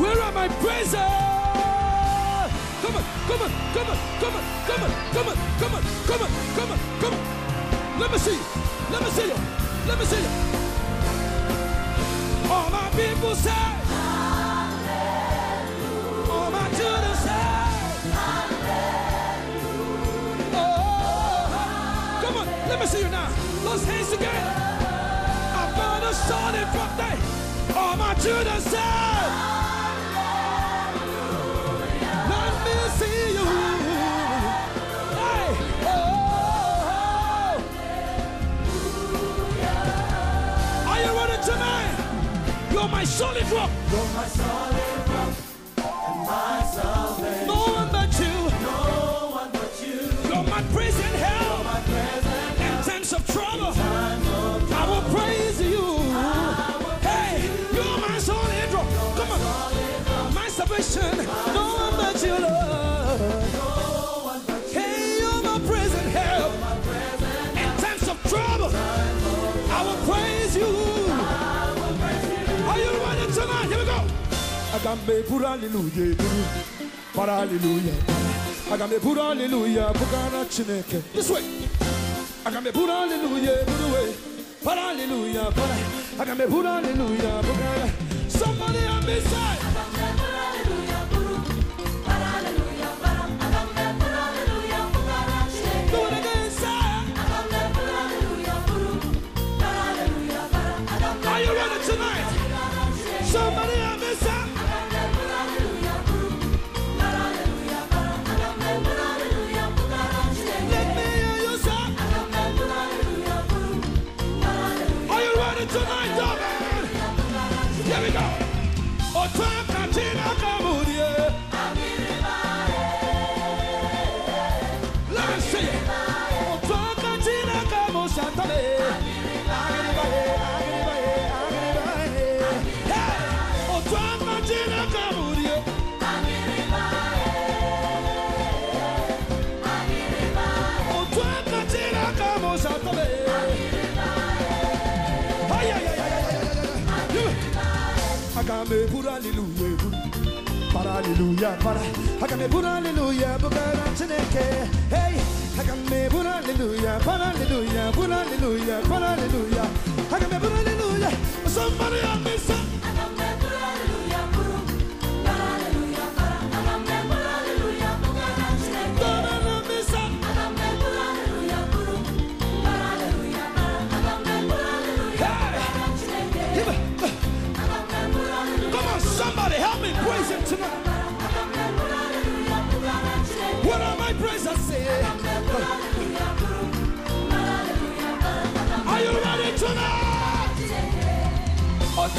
Where are my praises? Come on, come on, come on, come on, come on, come on, come on, come on, come on, come on. Let me see you. Let me see you. Let me see you. All my people say, you ready tonight? You're my solid rock. You're my solid rock Aga m eburu aliluya eburu bara aliluya aga m eburu aliluya bụgara Chineke. This way. Aga m eburu aliluya eburu wee bara aliluya bara aga m eburu aliluya somebody on this side hallelujah. Para. haka me bura hallelujah. Bukara chineke hey haka me bura hallelujah. Para, hallelujah. Bura hallelujah. Para, hallelujah. Haka me bura hallelujah. Somebody help me say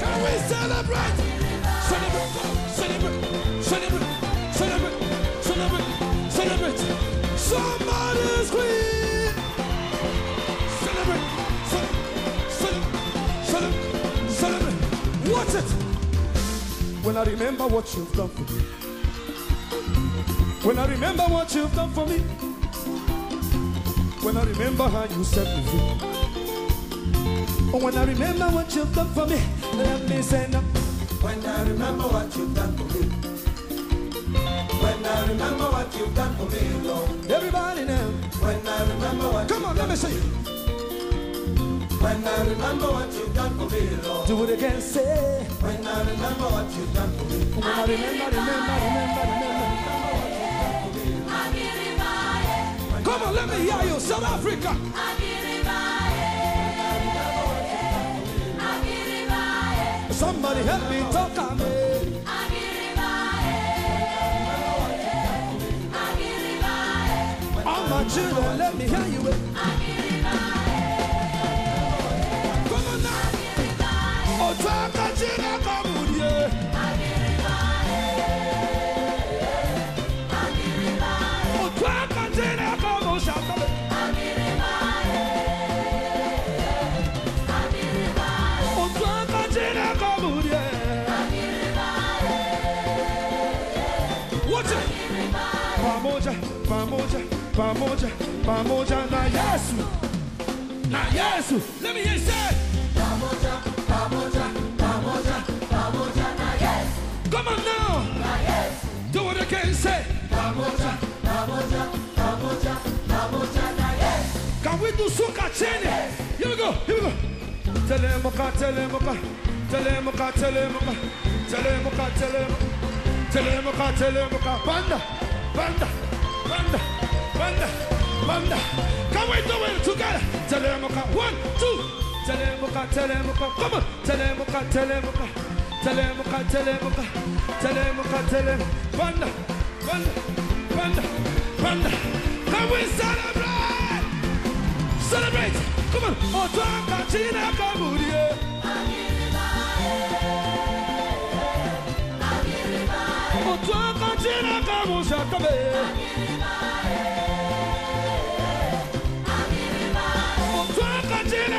Can we celebrate? Celebrate, celebrate, celebrate, celebrate, celebrate, celebrate. Somebody scream. Celebrate, celebrate, celebrate, celebrate, celebrate. Watch it. When I remember what you've done for me. When I remember what you've done for me. When I remember how you set me free. Oh, when I remember what you've done for me, let me say no. When I remember what you've done for me. When I remember what you've done for me, Lord. Everybody now. When I remember what Come on, let me see. When I remember what you've done for me, Lord. Do it again, say. When I remember what you've done for me. When I remember, remember, remember. on, let me hear you. South Africa. Somebody help me talk. All my children, let me hear you. Come on now. Oh, pamoja, pamoja, pamoja na Yesu. Na Yesu. Let me hear say. Come on now. Do what can say. Can we do suka chini? Here we go. Here we go. Telemuka, telemuka, telemuka, telemuka, telemuka, telemuka, telemuka, telemuka. Banda, banda, banda, banda, banda. Can we do it together? Telemuka, one, two. Telemuka, telemuka. Come on. Telemuka, telemuka, telemuka, telemuka, telemuka, telemuka. Banda, banda, banda, banda. Can we celebrate? Celebrate! Come on! Otwanga china kamurie. Otwanga china kamusha kabe. Otwanga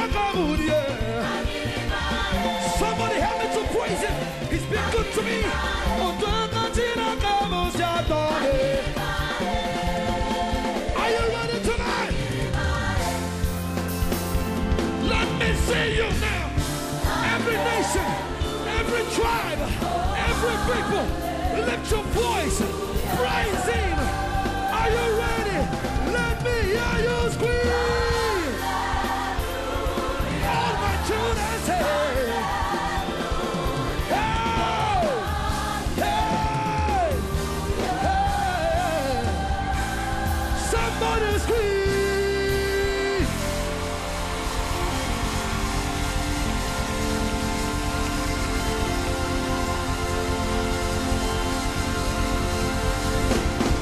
china kamurie. Somebody help me to praise him. He's been good to me. Are you ready tonight? Let me see you now. Every nation, every tribe, every people, lift your voice Montesquieu.